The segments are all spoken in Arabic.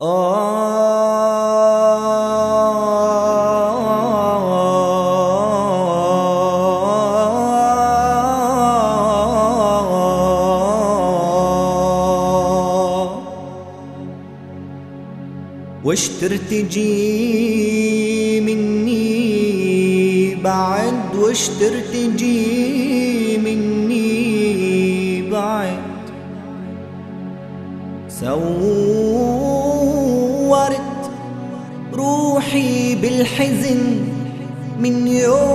وش ترتجي مني بعد وش ترتجي مني بعد. سورت روحي بالحزن من يوم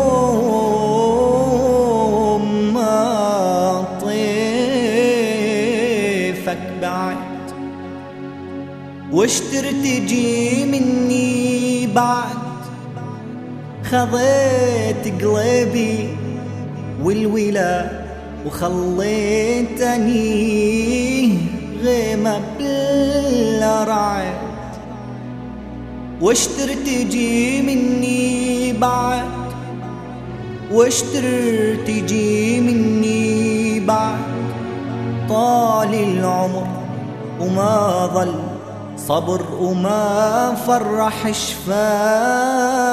ما طيفك بعد ترتجي مني بعد. خضيت قلبي والولا وخليتني غيمة بلا رعد وش ترتجي مني بعد وش ترتجي مني بعد. طال العمر وما ظل صبر وما فرح شفافي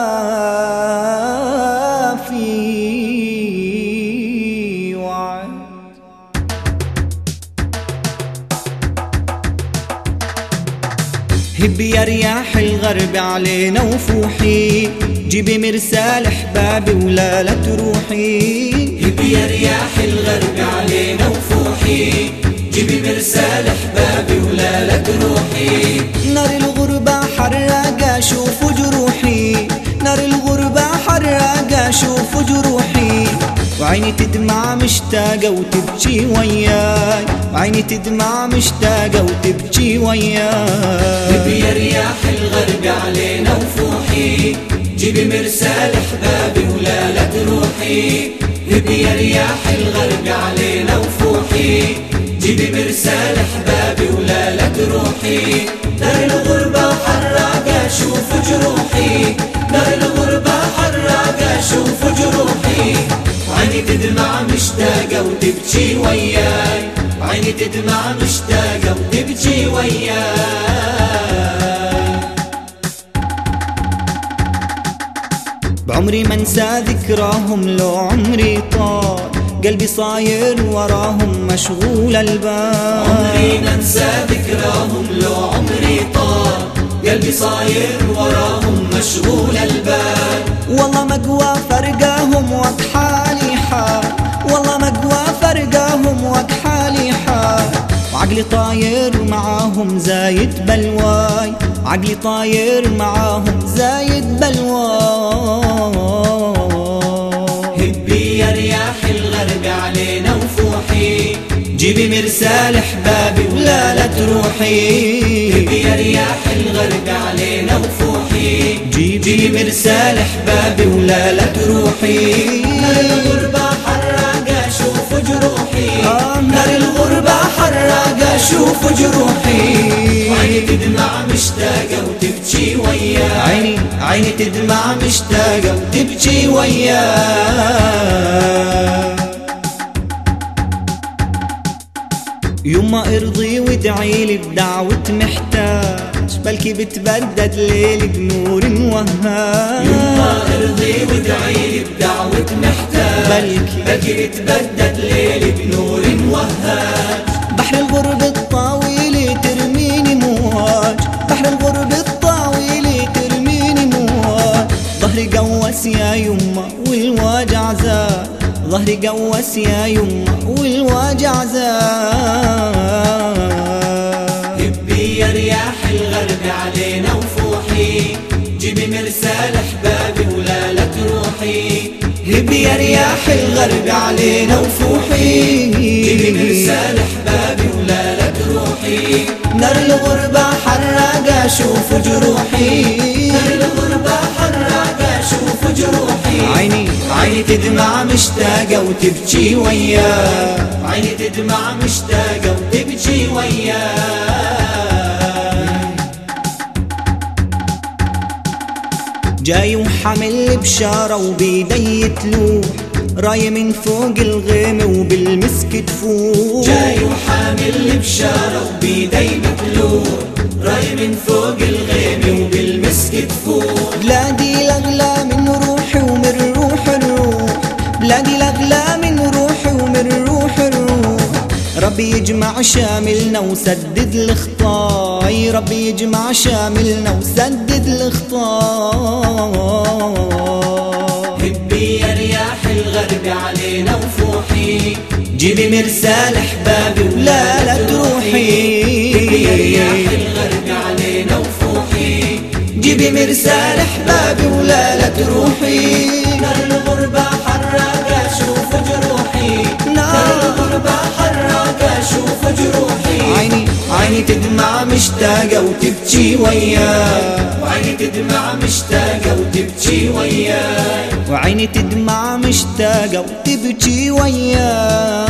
هبي يا رياح الغرب علينا وفوحي. جيبي مرسال أحبابي ولا لا تروحي. هبي يا رياح الغرب علينا وفوحي. جيبي مرسال أحبابي ولا لا تروحي. نار الغربة حرقة شوفوا جروحي. نار الغربة حرقة شوفوا جروحي. وعيني تدمع مشتاقة وتبكي وياي وعيني تدمع مشتاقة وتبكي وياي هبي يا رياح الغرب علينا وفوحي. جيبي مرسال احبابي ولا لا تروحي هبي يا رياح الغرب علينا وفوحي. جيبي مرسال احبابي ولا لا تروحي نار الغربة وتبكي وياي. وعيني تدمع مشتاقة وتبكي وياي. بعمري ما انسى ذكراهم لو عمري طال. قلبي صاير وراهم مشغول البال. عمري ما انسى ذكراهم لو عمري طال. قلبي صاير وراهم مشغول البال. والله مقوى فرقاهم وكحالي حال. والله مقوى فرقاهم وكحالي حال وعقلي طاير معاهم زايد بلواي. عقلي طاير معاهم زايد بلواي. هبي يا رياح الغرب علينا وفوحي. جيبي مرسال أحبابي ولا لا تروحي. هبي يا رياح الغرب علينا وفوحي. جيبي مرسال أحبابي ولا لا تروحي. حراقة آه، نار الغربة حراقة شوف جروحي. وعيني تدمع مشتاقة وتبكي وياي عيني عيني تدمع مشتاقة وتبكي وياي يما ارضي وادعي لي بدعوة محتاج بلكي بتبدد ليلي بنور وهاج يما ارضي وادعي لي بدعوة محتاج بلكي بلكي تبدد ليلي بنور وهاج. بحر الغرب الطويل ترميني مواج. بحر الغرب الطويل ترميني مواج. ظهري قوس يا يما والوجع زاد ظهري قوس يا يما والوجع هبي يا رياح الغرب علينا وفوحي. جيبي مرسال احبابي ولا لا تروحي نار الغربة حراقة شوف جروحي. نار الغربة حراقة شوف جروحي. عيني عيني تدمع مشتاقة وتبكي وياه عيني تدمع مشتاقة وتبكي وياي جاي وحامل بشارة وبيدي تلوح راي من فوق الغيمة وبالمسك تفوق جاي وحامل بشارة وبيدي بتلور راي من فوق الغيمة وبالمسك تفوق بلادي الأغلى من روحي ومن روح الروح بلادي الأغلى من روحي ومن روح الروح ربي يجمع شاملنا وسدد الخطاي. ربي يجمع شاملنا وسدد الخطاي. جيبي مرسال أحبابي لا لا تروحي يا رياح الغرب علينا وفوحي جيبي مرسال أحبابي ولا لا تروحي. نار الغربة حراقة شوف جروحي. نار الغربة حراقة شوف جروحي. عيني عيني تدمع مشتاقة وتبكي وياك وعيني تدمع مشتاقة وتبكي وياي. وعيني تدمع مشتاقة وتبكي وياك.